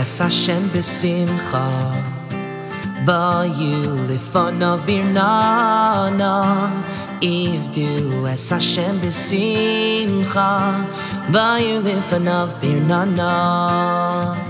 Hashem b'simcha Bayu lefonav birnana. Ivdu es Hashem b'simcha Bayu lefonav birnana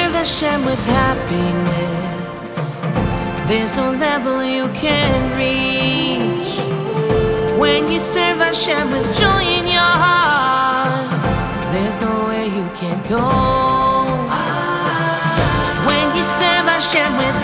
serve Hashem with happiness, there's no level you can reach. When you serve Hashem with joy in your heart, there's no way you can go. When you serve Hashem with